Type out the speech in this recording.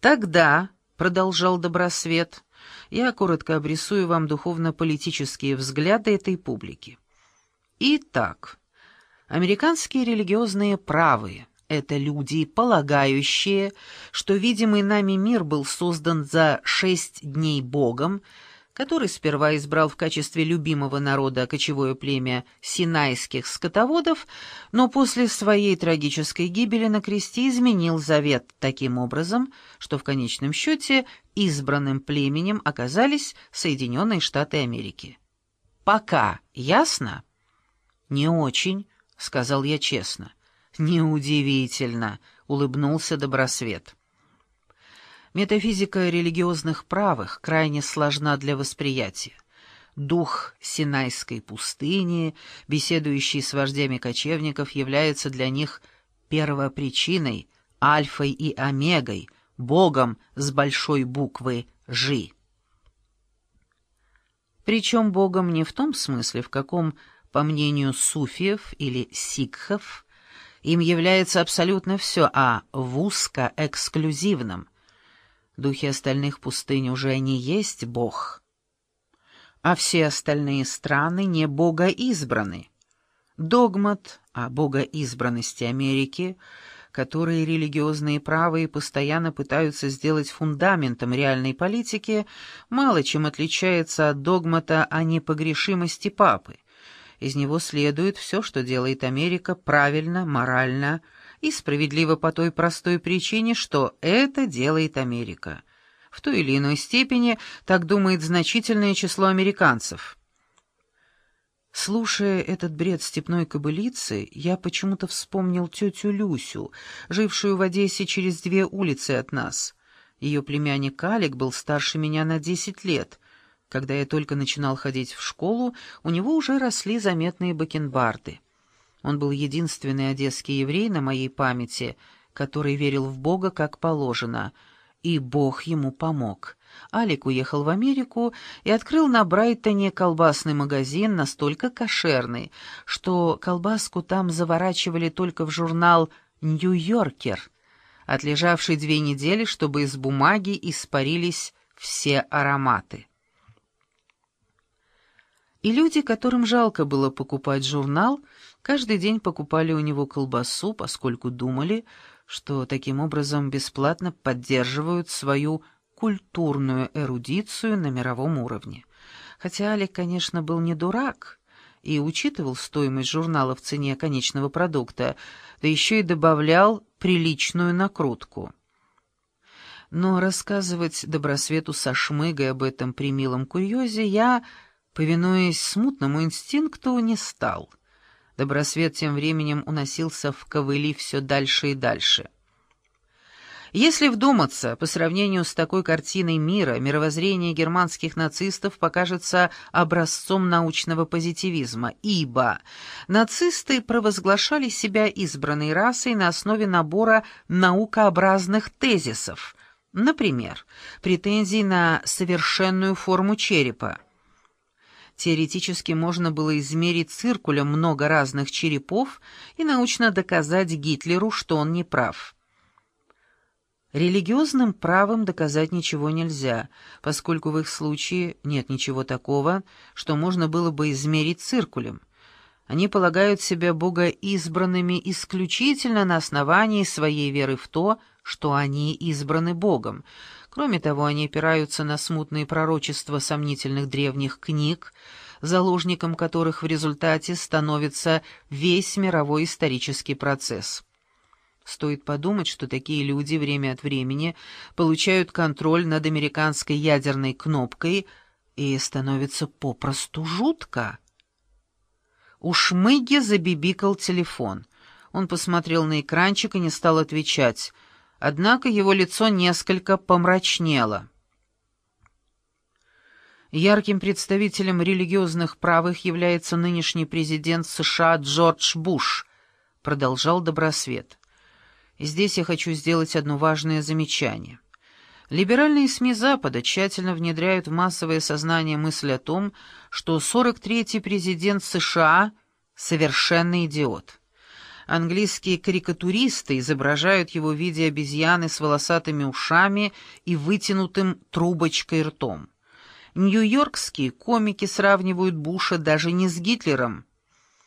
Тогда, — продолжал Добросвет, — я коротко обрисую вам духовно-политические взгляды этой публики. Итак, американские религиозные правые — это люди, полагающие, что видимый нами мир был создан за шесть дней Богом, который сперва избрал в качестве любимого народа кочевое племя синайских скотоводов, но после своей трагической гибели на кресте изменил завет таким образом, что в конечном счете избранным племенем оказались Соединенные Штаты Америки. «Пока ясно?» «Не очень», — сказал я честно. «Неудивительно», — улыбнулся Добросвет. Метафизика религиозных правых крайне сложна для восприятия. Дух Синайской пустыни, беседующий с вождями кочевников, является для них первопричиной, альфой и омегой, богом с большой буквы «Жи». Причем богом не в том смысле, в каком, по мнению суфиев или сикхов, им является абсолютно все, а в узко-эксклюзивном – Духи остальных пустынь уже не есть Бог, а все остальные страны не богоизбраны. Догмат о богоизбранности Америки, который религиозные правые постоянно пытаются сделать фундаментом реальной политики, мало чем отличается от догмата о непогрешимости Папы. Из него следует все, что делает Америка правильно, морально, и справедливо по той простой причине, что это делает Америка. В той или иной степени так думает значительное число американцев. Слушая этот бред степной кобылицы, я почему-то вспомнил тетю Люсю, жившую в Одессе через две улицы от нас. Ее племянник Алик был старше меня на десять лет. Когда я только начинал ходить в школу, у него уже росли заметные бакенбарды. Он был единственный одесский еврей на моей памяти, который верил в Бога как положено, и Бог ему помог. Алик уехал в Америку и открыл на Брайтоне колбасный магазин, настолько кошерный, что колбаску там заворачивали только в журнал «Нью-Йоркер», отлежавший две недели, чтобы из бумаги испарились все ароматы. И люди, которым жалко было покупать журнал, каждый день покупали у него колбасу, поскольку думали, что таким образом бесплатно поддерживают свою культурную эрудицию на мировом уровне. Хотя Алик, конечно, был не дурак и учитывал стоимость журнала в цене конечного продукта, да еще и добавлял приличную накрутку. Но рассказывать Добросвету со шмыгой об этом примилом курьезе я повинуясь смутному инстинкту, не стал. Добросвет тем временем уносился в ковыли все дальше и дальше. Если вдуматься, по сравнению с такой картиной мира, мировоззрение германских нацистов покажется образцом научного позитивизма, ибо нацисты провозглашали себя избранной расой на основе набора наукообразных тезисов, например, претензий на совершенную форму черепа, Теоретически можно было измерить циркулем много разных черепов и научно доказать Гитлеру, что он не прав. Религиозным правом доказать ничего нельзя, поскольку в их случае нет ничего такого, что можно было бы измерить циркулем. Они полагают себя богоизбранными исключительно на основании своей веры в то, что они избраны Богом. Кроме того, они опираются на смутные пророчества сомнительных древних книг, заложником которых в результате становится весь мировой исторический процесс. Стоит подумать, что такие люди время от времени получают контроль над американской ядерной кнопкой, и становится попросту жутко. У Шмыги забибикал телефон. Он посмотрел на экранчик и не стал отвечать — Однако его лицо несколько помрачнело. Ярким представителем религиозных правых является нынешний президент США Джордж Буш, продолжал Добросвет. И здесь я хочу сделать одно важное замечание. Либеральные СМИ Запада тщательно внедряют в массовое сознание мысль о том, что 43-й президент США — совершенный идиот. Английские карикатуристы изображают его в виде обезьяны с волосатыми ушами и вытянутым трубочкой ртом. Нью-Йоркские комики сравнивают Буша даже не с Гитлером,